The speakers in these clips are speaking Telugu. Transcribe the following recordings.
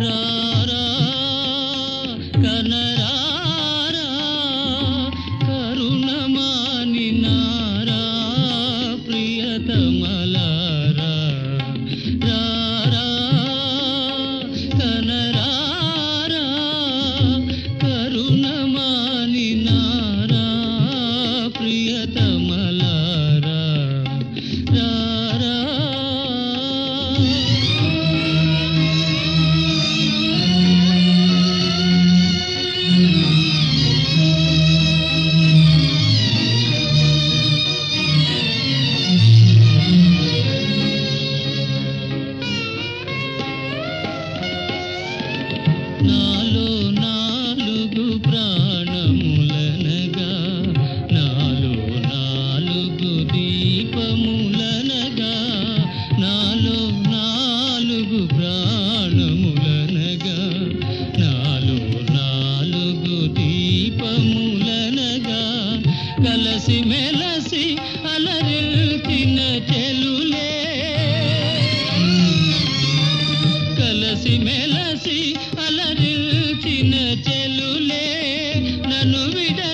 రారా కరుణమాని నారా ప్రియతమలారా నాలో నాలుగు ప్రాణములనగా నాలో నాలుగు దీపములనగా నాలో నాలుగు ప్రాణములనగా నాలో నాలుగు దీపములనగా కలసి మెలసి అలరెల్తిన చెలులే. కలసి మెలసి నన్ను విడనాడెదరా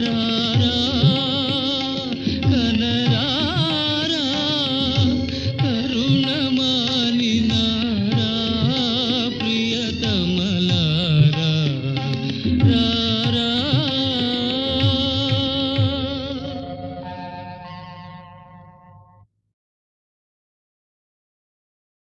रारा